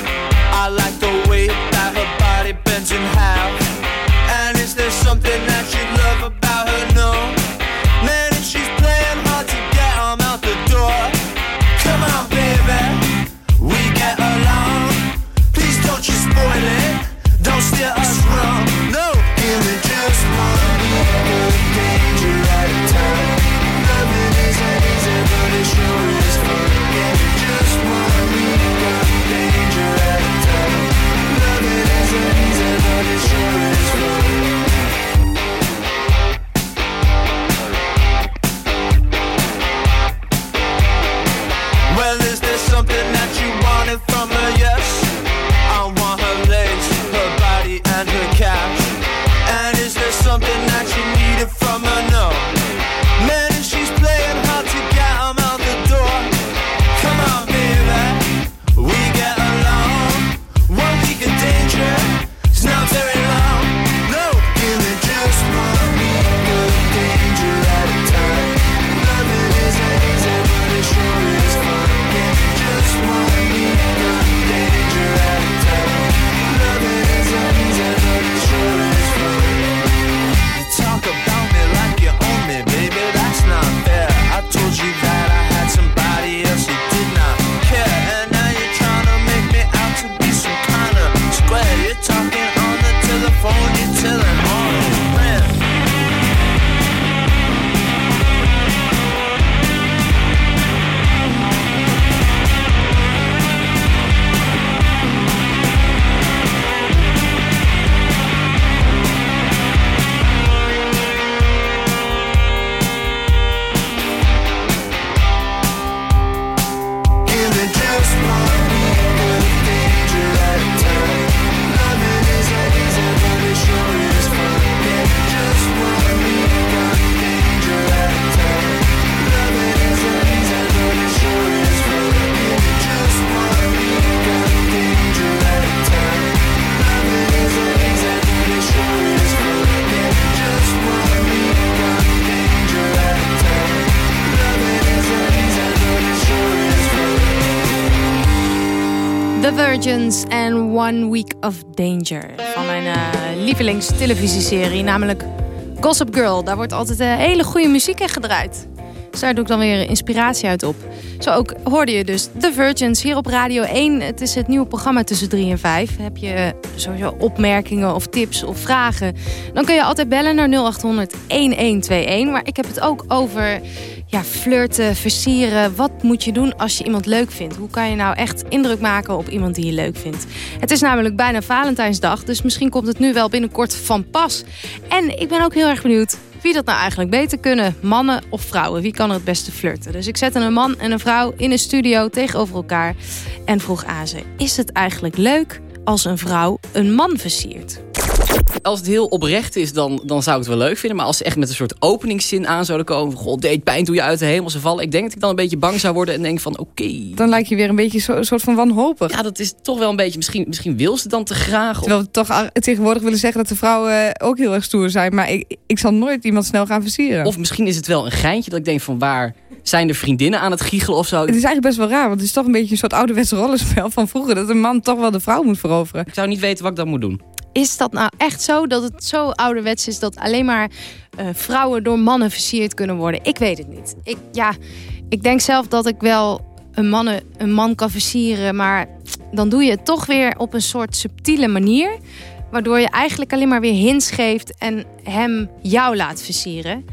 Week of Danger. Van mijn uh, lievelingstelevisieserie, namelijk Gossip Girl. Daar wordt altijd uh, hele goede muziek in gedraaid. Dus daar doe ik dan weer inspiratie uit op. Zo ook hoorde je dus The Virgins hier op Radio 1. Het is het nieuwe programma tussen 3 en 5. Heb je sowieso opmerkingen of tips of vragen... dan kun je altijd bellen naar 0800 1121. Maar ik heb het ook over ja, flirten, versieren. Wat moet je doen als je iemand leuk vindt? Hoe kan je nou echt indruk maken op iemand die je leuk vindt? Het is namelijk bijna Valentijnsdag, dus misschien komt het nu wel binnenkort van pas. En ik ben ook heel erg benieuwd wie dat nou eigenlijk beter kunnen. Mannen of vrouwen? Wie kan er het beste flirten? Dus ik zette een man en een vrouw in een studio tegenover elkaar en vroeg aan ze... is het eigenlijk leuk als een vrouw een man versiert? Als het heel oprecht is, dan, dan zou ik het wel leuk vinden. Maar als ze echt met een soort openingszin aan zouden komen... Goh, deed pijn toen je uit de hemel zou vallen. Ik denk dat ik dan een beetje bang zou worden en denk van oké. Dan lijkt je weer een beetje een soort van wanhopig. Ja, dat is toch wel een beetje... Misschien, misschien wil ze dan te graag. Terwijl we toch tegenwoordig willen zeggen dat de vrouwen ook heel erg stoer zijn. Maar ik, ik zal nooit iemand snel gaan versieren. Of misschien is het wel een geintje dat ik denk van waar zijn de vriendinnen aan het giechelen of zo. Het is eigenlijk best wel raar, want het is toch een beetje een soort ouderwetse rollenspel van vroeger. Dat een man toch wel de vrouw moet veroveren. Ik zou niet weten wat ik dan moet doen. Is dat nou echt zo dat het zo ouderwets is dat alleen maar uh, vrouwen door mannen versierd kunnen worden? Ik weet het niet. Ik, ja, ik denk zelf dat ik wel een, mannen, een man kan versieren, maar dan doe je het toch weer op een soort subtiele manier. Waardoor je eigenlijk alleen maar weer hints geeft en hem jou laat versieren.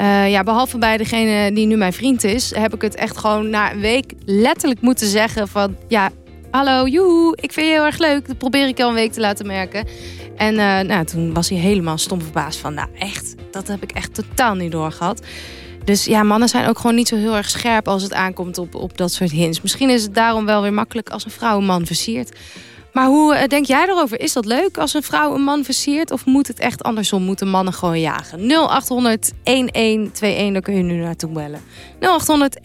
Uh, ja, behalve bij degene die nu mijn vriend is, heb ik het echt gewoon na een week letterlijk moeten zeggen van ja, hallo, joehoe, ik vind je heel erg leuk. Dat probeer ik al een week te laten merken. En uh, nou, toen was hij helemaal stom verbaasd van, nou echt, dat heb ik echt totaal niet doorgehad. Dus ja, mannen zijn ook gewoon niet zo heel erg scherp als het aankomt op, op dat soort hints. Misschien is het daarom wel weer makkelijk als een vrouw een man versiert. Maar hoe uh, denk jij erover? Is dat leuk als een vrouw een man versiert? Of moet het echt andersom? Moeten mannen gewoon jagen? 0800 1121, daar kun je nu naartoe bellen. 0800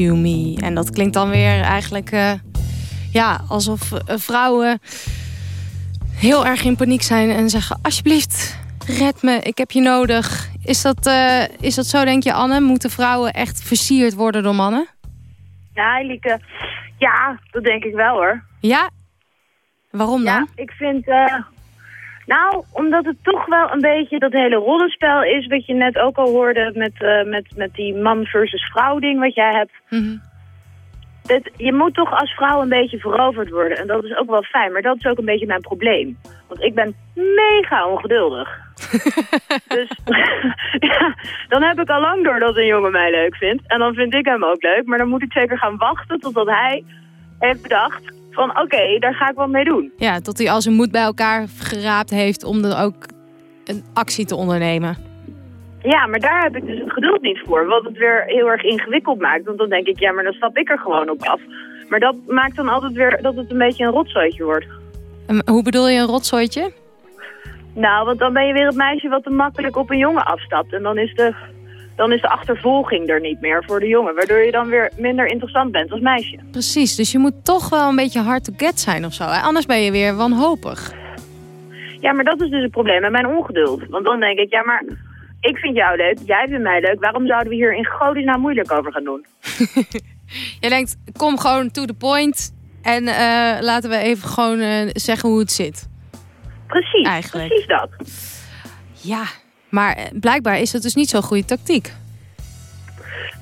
Rescue Me. En dat klinkt dan weer eigenlijk eh, ja, alsof eh, vrouwen heel erg in paniek zijn en zeggen... alsjeblieft, red me, ik heb je nodig. Is dat, eh, is dat zo, denk je, Anne? Moeten vrouwen echt versierd worden door mannen? Ja, Lieke. Ja, dat denk ik wel hoor. Ja? Waarom dan? Ja, ik vind... nou, omdat het toch wel een beetje dat hele rollenspel is... wat je net ook al hoorde met, eh, met, met die man versus vrouw ding wat jij hebt. Mhm. Dat, je moet toch als vrouw een beetje veroverd worden. En dat is ook wel fijn, maar dat is ook een beetje mijn probleem. Want ik ben mega ongeduldig. [laughs] dus [laughs] ja, dan heb ik al lang door dat een jongen mij leuk vindt. En dan vind ik hem ook leuk. Maar dan moet ik zeker gaan wachten totdat hij heeft bedacht... van oké, daar ga ik wat mee doen. Ja, tot hij al zijn moed bij elkaar geraapt heeft om er ook een actie te ondernemen. Ja, maar daar heb ik dus het geduld niet voor. Wat het weer heel erg ingewikkeld maakt. Want dan denk ik, ja, maar dan stap ik er gewoon op af. Maar dat maakt dan altijd weer dat het een beetje een rotzooitje wordt. En hoe bedoel je een rotzooitje? Nou, want dan ben je weer het meisje wat te makkelijk op een jongen afstapt. En dan is de, dan is de achtervolging er niet meer voor de jongen. Waardoor je dan weer minder interessant bent als meisje. Precies, dus je moet toch wel een beetje hard to get zijn of zo. Hè? Anders ben je weer wanhopig. Ja, maar dat is dus het probleem met mijn ongeduld. Want dan denk ik, ja, maar ik vind jou leuk, jij vindt mij leuk. Waarom zouden we hier in godesnaam moeilijk over gaan doen? [laughs] Je denkt, kom gewoon to the point. En eh, laten we even gewoon eh, zeggen hoe het zit. Precies, Eigenlijk. precies dat. Ja, maar eh, blijkbaar is dat dus niet zo'n goede tactiek.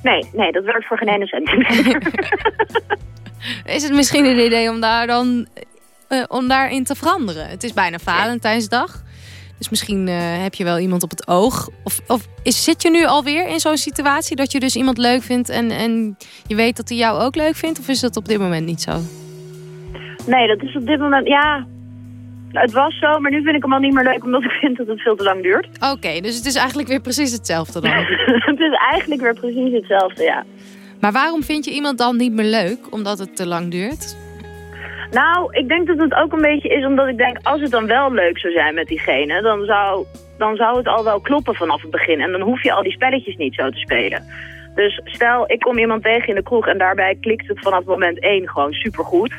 Nee, nee, dat werkt voor geen ene cent. [laughs] Is het misschien een idee om daar dan eh, om daarin te veranderen? Het is bijna Valentijnsdag. Dus misschien eh, heb je wel iemand op het oog. Of, of is, zit je nu alweer in zo'n situatie dat je dus iemand leuk vindt en, en je weet dat hij jou ook leuk vindt? Of is dat op dit moment niet zo? nee, dat is op dit moment, ja... Het was zo, maar nu vind ik hem al niet meer leuk omdat ik vind dat het veel te lang duurt. Oké, dus het is eigenlijk weer precies hetzelfde dan. [laughs] het is eigenlijk weer precies hetzelfde, ja. maar waarom vind je iemand dan niet meer leuk? Omdat het te lang duurt? Nou, ik denk dat het ook een beetje is omdat ik denk... als het dan wel leuk zou zijn met diegene... dan zou, dan zou het al wel kloppen vanaf het begin. En dan hoef je al die spelletjes niet zo te spelen. Dus stel, ik kom iemand tegen in de kroeg... en daarbij klikt het vanaf moment één gewoon supergoed.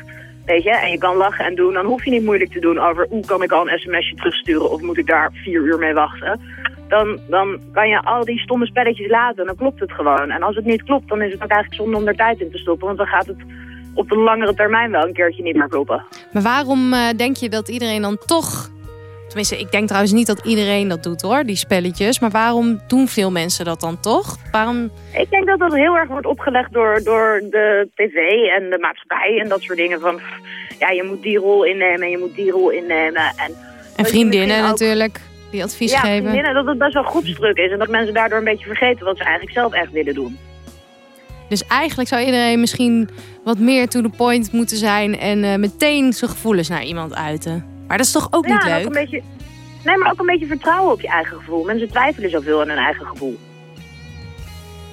Weet je, en je kan lachen en doen. Dan hoef je niet moeilijk te doen over... hoe kan ik al een sms'je terugsturen... of moet ik daar vier uur mee wachten... Dan, dan kan je al die stomme spelletjes laten en dan klopt het gewoon. En als het niet klopt, dan is het ook eigenlijk zonde om er tijd in te stoppen. Want dan gaat het op de langere termijn wel een keertje niet meer kloppen. Maar waarom eh, denk je dat iedereen dan toch... Tenminste, ik denk trouwens niet dat iedereen dat doet hoor, die spelletjes. Maar waarom doen veel mensen dat dan toch? Waarom... Ik denk dat dat heel erg wordt opgelegd door, door de tv en de maatschappij en dat soort dingen. Van, ja, je moet die rol innemen en je moet die rol innemen. En, En vriendinnen ook- natuurlijk, die advies ja, geven. vriendinnen, dat het best wel groepsdruk is. En dat mensen daardoor een beetje vergeten wat ze eigenlijk zelf echt willen doen. Dus eigenlijk zou iedereen misschien wat meer to the point moeten zijn... en eh, meteen zijn gevoelens naar iemand uiten. Maar dat is toch ook ja, niet leuk? Ook een beetje, nee, maar ook een beetje vertrouwen op je eigen gevoel. Mensen twijfelen zoveel aan hun eigen gevoel.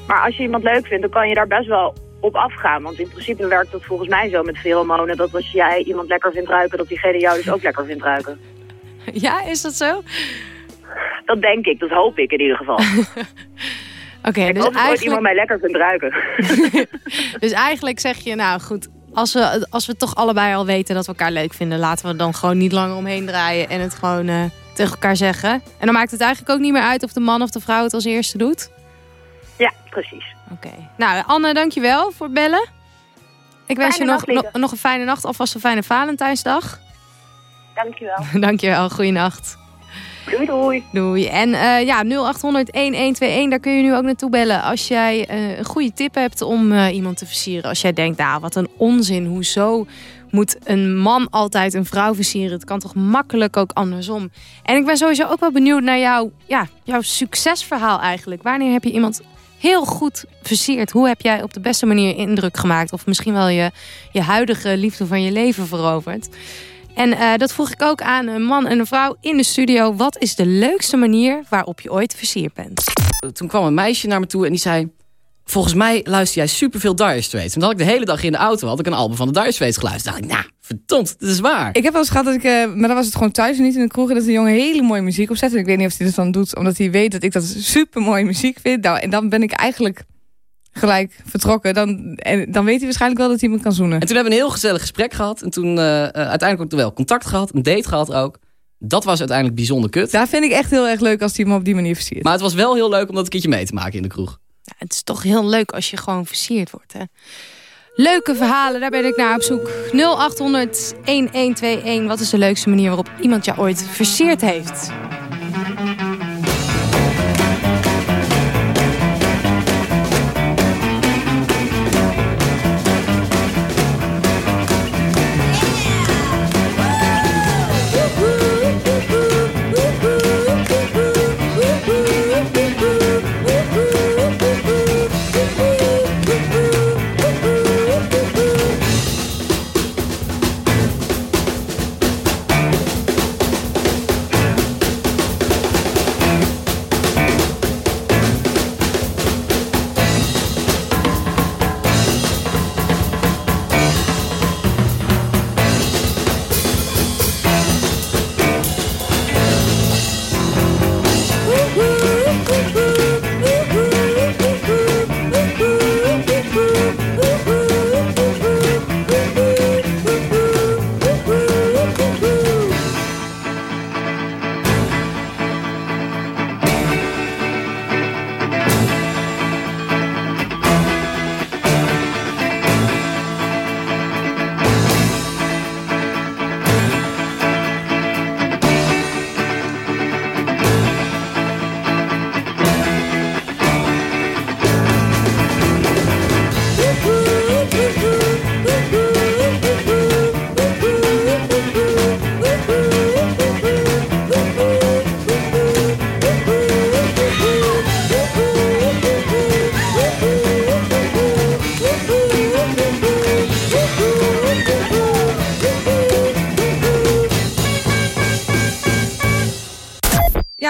Maar als je iemand leuk vindt, dan kan je daar best wel op afgaan. Want in principe werkt dat volgens mij zo met pheromonen... dat als jij iemand lekker vindt ruiken, dat diegene jou dus ook lekker vindt ruiken. [laughs] Ja, is dat zo? Dat denk ik, dat hoop ik in ieder geval. [laughs] Oké, ik dus hoop eigenlijk... iemand mij lekker vindt ruiken. [laughs] Dus eigenlijk zeg je, nou goed, als we, als we toch allebei al weten dat we elkaar leuk vinden, laten we dan gewoon niet langer omheen draaien en het gewoon eh, tegen elkaar zeggen. En dan maakt het eigenlijk ook niet meer uit of de man of de vrouw het als eerste doet. Ja, precies. Oké. Nou, Anne, dankjewel voor het bellen. Ik wens Fijne je nog, nog een fijne nacht, alvast een fijne Valentijnsdag. Dankjewel. [laughs] dankjewel, goeienacht. Doei doei. En eh, ja, 0800-1121, daar kun je nu ook naartoe bellen als jij eh, een goede tip hebt om eh, iemand te versieren. Als jij denkt, nou wat een onzin, hoezo moet een man altijd een vrouw versieren? Het kan toch makkelijk ook andersom. En ik ben sowieso ook wel benieuwd naar jouw, ja, jouw succesverhaal eigenlijk. Wanneer heb je iemand heel goed versierd? Hoe heb jij op de beste manier indruk gemaakt? Of misschien wel je, je huidige liefde van je leven veroverd? En eh, dat vroeg ik ook aan een man en een vrouw in de studio. Wat is de leukste manier waarop je ooit versierd bent? Toen kwam een meisje naar me toe en die zei... Volgens mij luister jij superveel Dire Straits. En dat had ik de hele dag in de auto had ik een album van de Dire Straits geluisterd. dacht ik, nou, verdomd, dat is waar. Ik heb wel eens gehad dat ik, eh, maar dan was het gewoon thuis en niet in de kroeg. En dat een jongen hele mooie muziek opzet. En ik weet niet of hij dat dan doet, omdat hij weet dat ik dat super mooie muziek vind. Nou, en dan ben ik eigenlijk gelijk vertrokken. Dan, en, dan weet hij waarschijnlijk wel dat hij me kan zoenen. En toen hebben we een heel gezellig gesprek gehad. En toen eh, eh, uiteindelijk ook wel contact gehad. Een date gehad ook. Dat was uiteindelijk bijzonder kut. Daar vind ik echt heel erg leuk als hij me op die manier versiert. Maar het was wel heel leuk om dat een keertje mee te maken in de kroeg. Ja, het is toch heel leuk als je gewoon versierd wordt, hè? Leuke verhalen, daar ben ik naar op zoek. 0800 1121. Wat is de leukste manier waarop iemand jou ooit versierd heeft?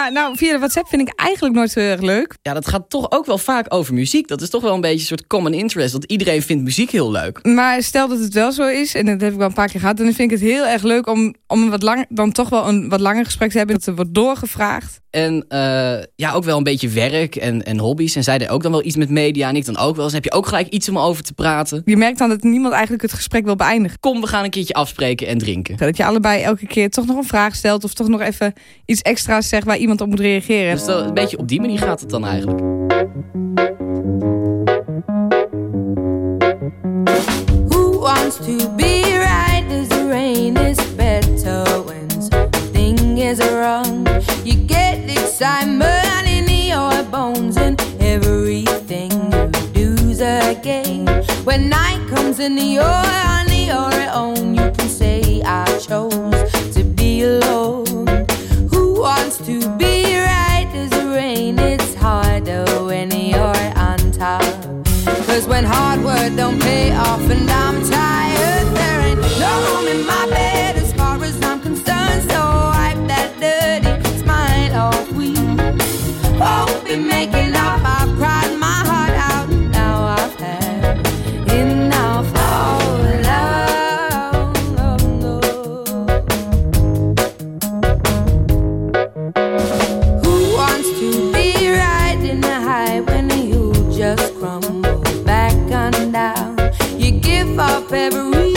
Ja, nou, via de WhatsApp vind ik eigenlijk nooit zo erg leuk. Ja, dat gaat toch ook wel vaak over muziek. Dat is toch wel een beetje een soort common interest. Dat iedereen vindt muziek heel leuk. Maar stel dat het wel zo is, en dat heb ik wel een paar keer gehad... dan vind ik het heel erg leuk om, om wat lang, dan toch wel een wat langer gesprek te hebben. Dat er wordt doorgevraagd. En eh, ja, ook wel een beetje werk en, en hobby's. En zij deed ook dan wel iets met media en ik dan ook wel. Dus heb je ook gelijk iets om over te praten. Je merkt dan dat niemand eigenlijk het gesprek wil beëindigen. Kom, we gaan een keertje afspreken en drinken. Dat je allebei elke keer toch nog een vraag stelt... of toch nog even iets extra's zegt waar iemand op moet reageren. Dus dat, een beetje op die manier gaat het dan eigenlijk. Who wants to be excitement in your bones and everything you do's a game. When night comes and you're on your own, you can say I chose to be alone. Who wants to be right as the rain? It's harder when you're on top. Cause when hard work don't pay off and I'm tired, there ain't no room in my bed as far as I'm concerned. So Oh, won't be making up. I've cried my heart out. Now I've had enough oh, love. Who wants to be riding high when you just crumble back on down? You give up everything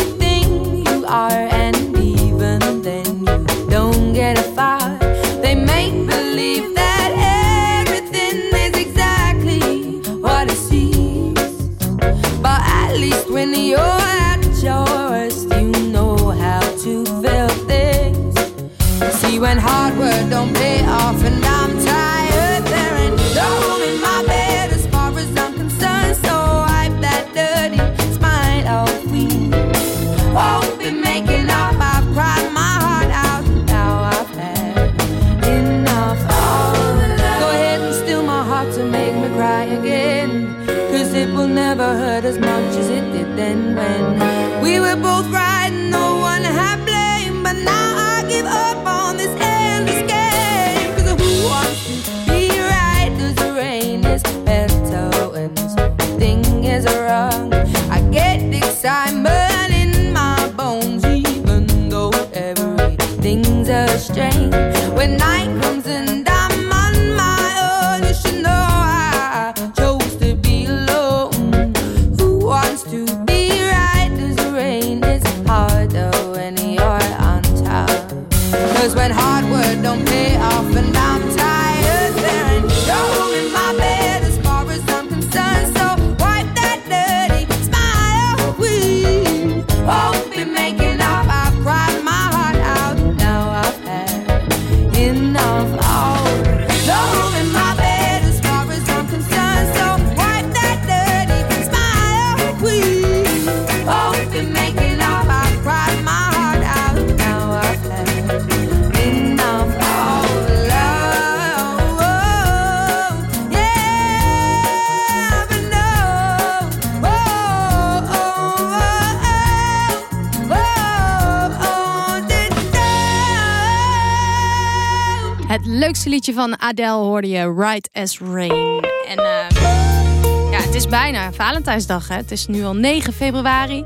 leukste liedje van Adele hoorde je Right as Rain. En uh, ja, het is bijna Valentijnsdag. Hè? Het is nu al 9 februari.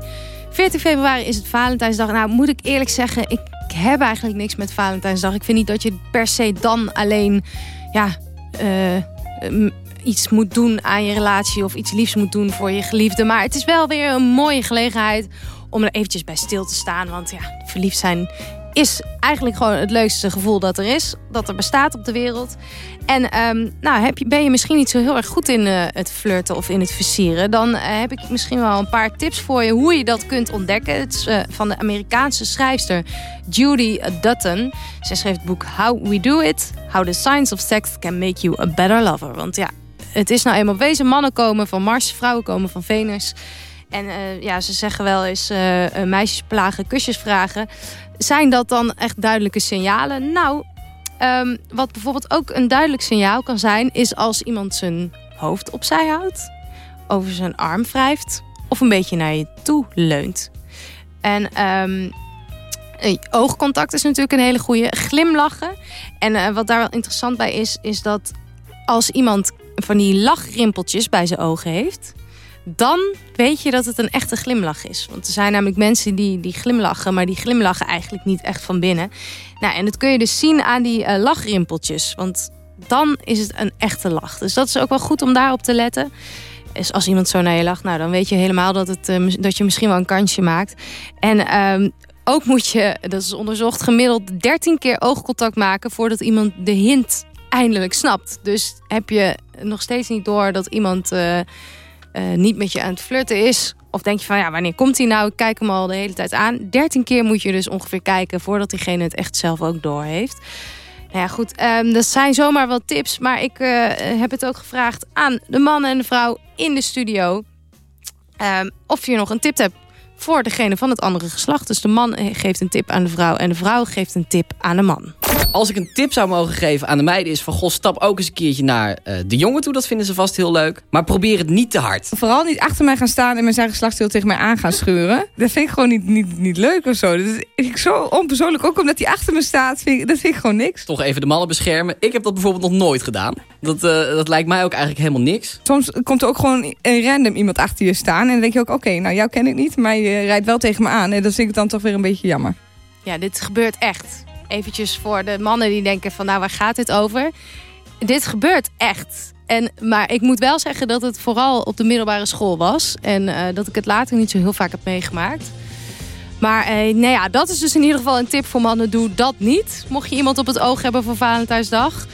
14 februari is het Valentijnsdag. Nou, moet ik eerlijk zeggen, ik heb eigenlijk niks met Valentijnsdag. Ik vind niet dat je per se dan alleen ja, uh, iets moet doen aan je relatie of iets liefs moet doen voor je geliefde. Maar het is wel weer een mooie gelegenheid om er eventjes bij stil te staan. Want ja, verliefd zijn is eigenlijk gewoon het leukste gevoel dat er is. Dat er bestaat op de wereld. En um, nou, heb je, ben je misschien niet zo heel erg goed in uh, het flirten of in het versieren... dan uh, heb ik misschien wel een paar tips voor je hoe je dat kunt ontdekken. Het is uh, van de Amerikaanse schrijfster Judy Dutton. Zij schreef het boek How We Do It. How the Science of Sex Can Make You a Better Lover. Want ja, het is nou eenmaal wezen. Mannen komen van Mars, vrouwen komen van Venus... En ja, ze zeggen wel eens uh, meisjes plagen, kusjes vragen. Zijn dat dan echt duidelijke signalen? Nou, um, wat bijvoorbeeld ook een duidelijk signaal kan zijn... is als iemand zijn hoofd opzij houdt, over zijn arm wrijft... of een beetje naar je toe leunt. En um, oogcontact is natuurlijk een hele goede. Glimlachen. En uh, wat daar wel interessant bij is, is dat als iemand van die lachrimpeltjes bij zijn ogen heeft dan weet je dat het een echte glimlach is. Want er zijn namelijk mensen die, die glimlachen... maar die glimlachen eigenlijk niet echt van binnen. Nou, en dat kun je dus zien aan die uh, lachrimpeltjes. Want dan is het een echte lach. Dus dat is ook wel goed om daarop te letten. Dus als iemand zo naar je lacht, nou, dan weet je helemaal dat, het, uh, dat je misschien wel een kansje maakt. En um, ook moet je, dat is onderzocht, gemiddeld 13 keer oogcontact maken... voordat iemand de hint eindelijk snapt. Dus heb je nog steeds niet door dat iemand... Uh, niet met je aan het flirten is. Of denk je van, ja, wanneer komt hij nou? Ik kijk hem al de hele tijd aan. 13 keer moet je dus ongeveer kijken voordat diegene het echt zelf ook door heeft. Nou ja, goed, um, dat zijn zomaar wat tips. Maar ik uh, heb het ook gevraagd aan de man en de vrouw in de studio. Um, of je nog een tip hebt voor degene van het andere geslacht. Dus de man geeft een tip aan de vrouw en de vrouw geeft een tip aan de man. Als ik een tip zou mogen geven aan de meiden is van... goh, stap ook eens een keertje naar uh, de jongen toe. Dat vinden ze vast heel leuk. Maar probeer het niet te hard. Vooral niet achter mij gaan staan en met zijn geslachtsdeel tegen mij aan gaan scheuren. Dat vind ik gewoon niet, niet, niet leuk of zo. Dat is ik zo onpersoonlijk. Ook omdat hij achter me staat, vind ik, dat vind ik gewoon niks. Toch even de mannen beschermen. Ik heb dat bijvoorbeeld nog nooit gedaan. Dat, uh, dat lijkt mij ook eigenlijk helemaal niks. Soms komt er ook gewoon een random iemand achter je staan. En dan denk je ook, oké, okay, nou jou ken ik niet. Maar je rijdt wel tegen me aan. En dat vind ik dan toch weer een beetje jammer. Ja, dit gebeurt echt. Eventjes voor de mannen die denken van nou waar gaat dit over? Dit gebeurt echt. En, maar ik moet wel zeggen dat het vooral op de middelbare school was. En uh, dat ik het later niet zo heel vaak heb meegemaakt. Maar uh, nou ja, dat is dus in ieder geval een tip voor mannen. Doe dat niet. Mocht je iemand op het oog hebben voor Valentijnsdag.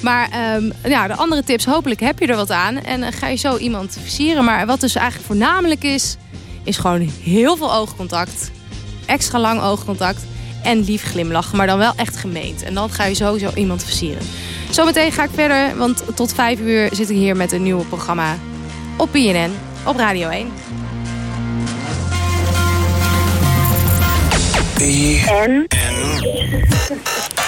Maar um, ja, de andere tips, hopelijk heb je er wat aan. En uh, ga je zo iemand versieren. Maar wat dus eigenlijk voornamelijk is, is gewoon heel veel oogcontact. Extra lang oogcontact en lief glimlachen, maar dan wel echt gemeend. En dan ga je sowieso iemand versieren. Zometeen ga ik verder, want tot vijf uur zit ik hier met een nieuw programma op BNN, op Radio 1. BNN. [laughs]